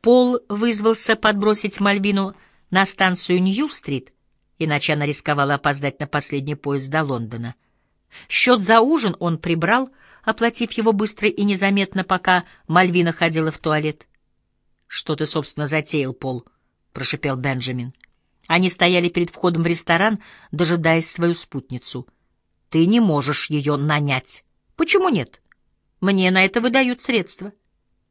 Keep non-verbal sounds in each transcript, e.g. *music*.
Пол вызвался подбросить Мальвину на станцию Нью-стрит, иначе она рисковала опоздать на последний поезд до Лондона. Счет за ужин он прибрал, оплатив его быстро и незаметно, пока Мальвина ходила в туалет. «Что ты, собственно, затеял, Пол?» — прошепел Бенджамин. Они стояли перед входом в ресторан, дожидаясь свою спутницу. «Ты не можешь ее нанять». «Почему нет? Мне на это выдают средства».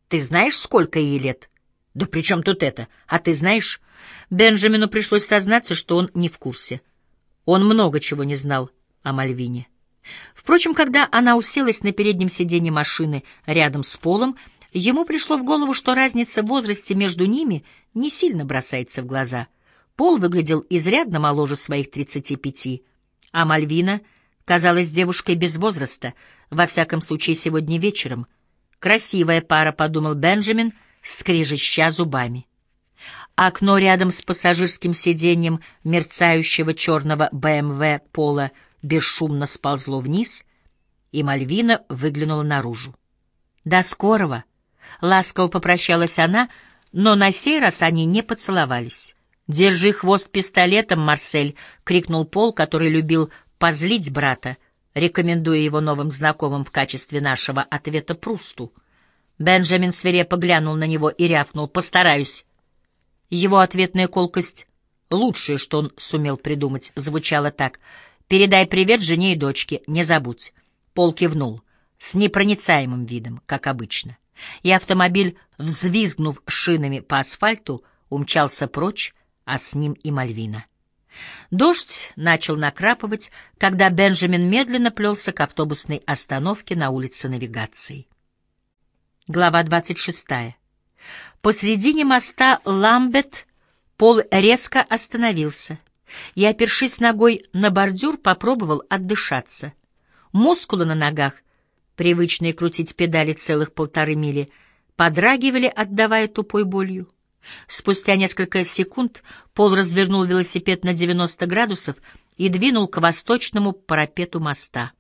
«Ты знаешь, сколько ей лет?» «Да при чем тут это? А ты знаешь?» Бенджамину пришлось сознаться, что он не в курсе. Он много чего не знал о Мальвине. Впрочем, когда она уселась на переднем сиденье машины рядом с Полом, ему пришло в голову, что разница в возрасте между ними не сильно бросается в глаза. Пол выглядел изрядно моложе своих тридцати пяти, а Мальвина казалась девушкой без возраста, во всяком случае сегодня вечером. «Красивая пара», — подумал Бенджамин, скрежеща зубами. Окно рядом с пассажирским сиденьем мерцающего черного БМВ Пола — бесшумно сползло вниз, и Мальвина выглянула наружу. «До скорого!» — ласково попрощалась она, но на сей раз они не поцеловались. «Держи хвост пистолетом, Марсель!» — крикнул Пол, который любил позлить брата, рекомендуя его новым знакомым в качестве нашего ответа Прусту. Бенджамин свирепо глянул на него и рявкнул «Постараюсь». Его ответная колкость, лучшее, что он сумел придумать, звучала так — Передай привет жене и дочке, не забудь. Пол кивнул, с непроницаемым видом, как обычно. И автомобиль, взвизгнув шинами по асфальту, умчался прочь, а с ним и Мальвина. Дождь начал накрапывать, когда Бенджамин медленно плелся к автобусной остановке на улице навигации. Глава 26. Посредине моста Ламбет Пол резко остановился и, опершись ногой на бордюр, попробовал отдышаться. Мускулы на ногах, привычные крутить педали целых полторы мили, подрагивали, отдавая тупой болью. Спустя несколько секунд Пол развернул велосипед на 90 градусов и двинул к восточному парапету моста.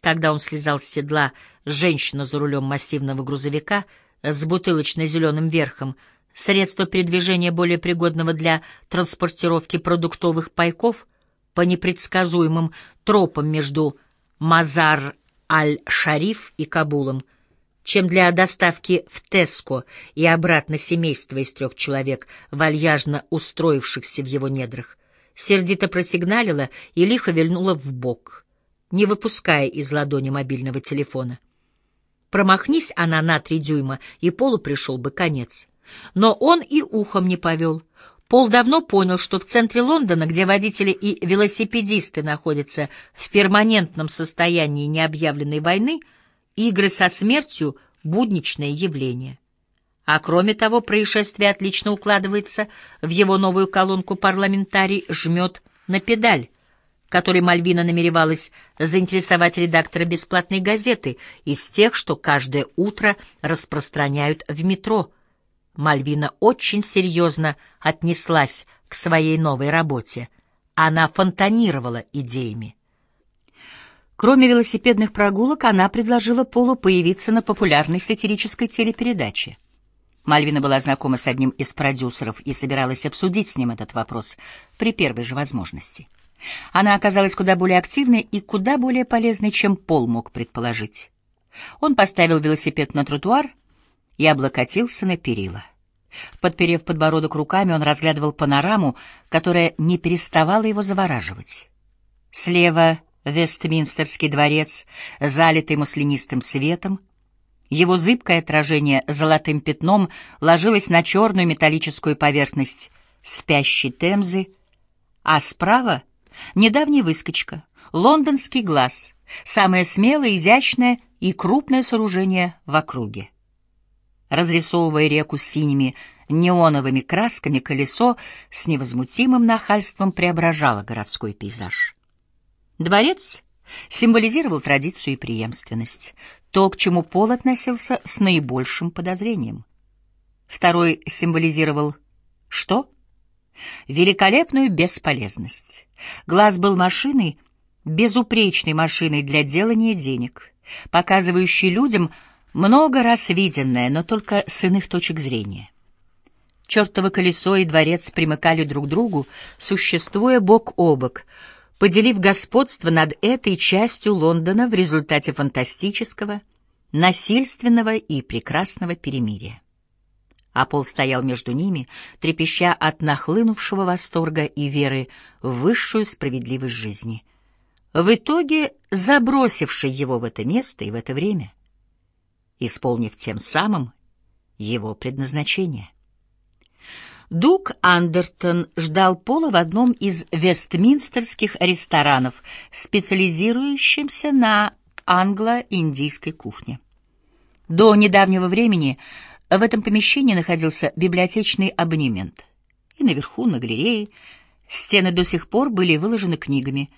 Когда он слезал с седла, женщина за рулем массивного грузовика с бутылочно-зеленым верхом средство передвижения более пригодного для транспортировки продуктовых пайков по непредсказуемым тропам между Мазар-аль-Шариф и Кабулом, чем для доставки в Теско и обратно семейства из трех человек, вальяжно устроившихся в его недрах. Сердито просигналила и лихо вильнула в бок, не выпуская из ладони мобильного телефона. Промахнись она на три дюйма, и полу пришел бы конец. Но он и ухом не повел. Пол давно понял, что в центре Лондона, где водители и велосипедисты находятся в перманентном состоянии необъявленной войны, игры со смертью — будничное явление. А кроме того, происшествие отлично укладывается в его новую колонку «Парламентарий жмет на педаль», которой Мальвина намеревалась заинтересовать редактора бесплатной газеты из тех, что каждое утро распространяют в метро — Мальвина очень серьезно отнеслась к своей новой работе. Она фонтанировала идеями. Кроме велосипедных прогулок, она предложила Полу появиться на популярной сатирической телепередаче. Мальвина была знакома с одним из продюсеров и собиралась обсудить с ним этот вопрос при первой же возможности. Она оказалась куда более активной и куда более полезной, чем Пол мог предположить. Он поставил велосипед на тротуар и облокотился на перила. Подперев подбородок руками, он разглядывал панораму, которая не переставала его завораживать. Слева — Вестминстерский дворец, залитый маслянистым светом. Его зыбкое отражение золотым пятном ложилось на черную металлическую поверхность спящей Темзы, а справа — недавняя выскочка, лондонский глаз, самое смелое, изящное и крупное сооружение в округе разрисовывая реку синими неоновыми красками, колесо с невозмутимым нахальством преображало городской пейзаж. Дворец символизировал традицию и преемственность, то, к чему Пол относился с наибольшим подозрением. Второй символизировал что? Великолепную бесполезность. Глаз был машиной, безупречной машиной для делания денег, показывающей людям, много раз виденное, но только с иных точек зрения. Чертово колесо и дворец примыкали друг к другу, существуя бок о бок, поделив господство над этой частью Лондона в результате фантастического, насильственного и прекрасного перемирия. А Пол стоял между ними, трепеща от нахлынувшего восторга и веры в высшую справедливость жизни, в итоге забросивший его в это место и в это время, исполнив тем самым его предназначение. Дук Андертон ждал Пола в одном из вестминстерских ресторанов, специализирующемся на англо-индийской кухне. До недавнего времени в этом помещении находился библиотечный абонемент. И наверху, на галерее, стены до сих пор были выложены книгами,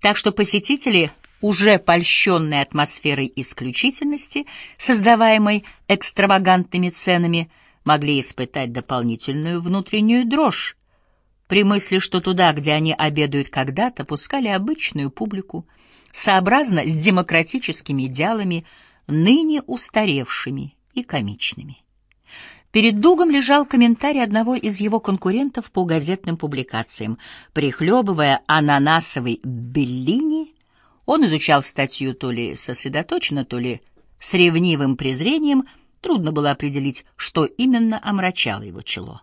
так что посетители, уже польщенные атмосферой исключительности, создаваемой экстравагантными ценами, могли испытать дополнительную внутреннюю дрожь при мысли, что туда, где они обедают когда-то, пускали обычную публику, сообразно с демократическими идеалами, ныне устаревшими и комичными. Перед Дугом лежал комментарий одного из его конкурентов по газетным публикациям. Прихлебывая ананасовый беллини, он изучал статью то ли сосредоточенно, то ли с ревнивым презрением — Трудно было определить, что именно омрачало его чело.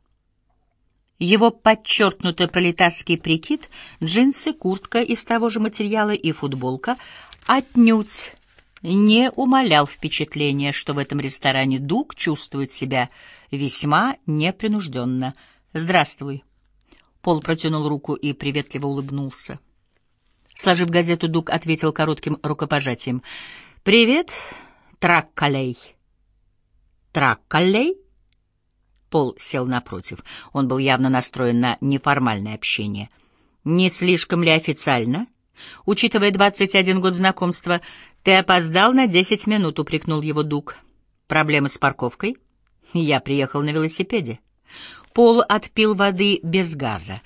Его подчеркнутый пролетарский прикид, джинсы, куртка из того же материала и футболка отнюдь не умалял впечатление, что в этом ресторане Дуг чувствует себя весьма непринужденно. «Здравствуй». Пол протянул руку и приветливо улыбнулся. Сложив газету, Дуг ответил коротким рукопожатием. «Привет, Траккалей». Траккалей? Пол сел напротив. Он был явно настроен на неформальное общение. Не слишком ли официально? Учитывая двадцать один год знакомства, ты опоздал на десять минут, упрекнул его Дуг. Проблемы с парковкой? Я приехал на велосипеде. Пол отпил воды без газа.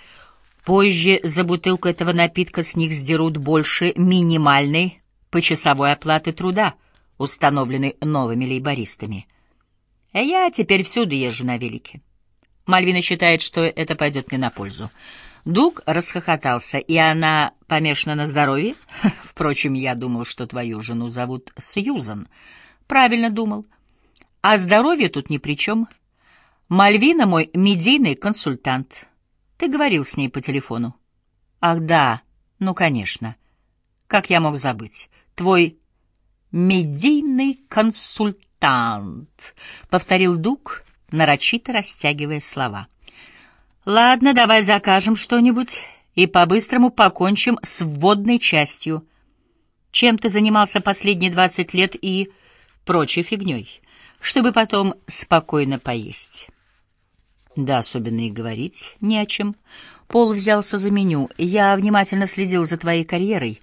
Позже за бутылку этого напитка с них сдерут больше минимальной почасовой оплаты труда, установленной новыми лейбористами. А я теперь всюду езжу на велике. Мальвина считает, что это пойдет мне на пользу. Дуг расхохотался, и она помешана на здоровье. *laughs* Впрочем, я думал, что твою жену зовут Сьюзан. Правильно думал. А здоровье тут ни при чем. Мальвина мой медийный консультант. Ты говорил с ней по телефону. Ах, да, ну, конечно. Как я мог забыть? Твой медийный консультант тант», — повторил Дуг, нарочито растягивая слова. «Ладно, давай закажем что-нибудь и по-быстрому покончим с вводной частью. Чем ты занимался последние двадцать лет и прочей фигней, чтобы потом спокойно поесть?» Да, особенно и говорить не о чем. Пол взялся за меню. Я внимательно следил за твоей карьерой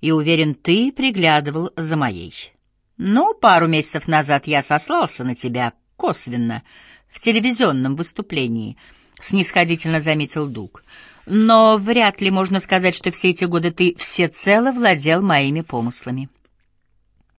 и уверен, ты приглядывал за моей. Ну, пару месяцев назад я сослался на тебя косвенно в телевизионном выступлении, снисходительно заметил Дуг. Но вряд ли можно сказать, что все эти годы ты всецело владел моими помыслами.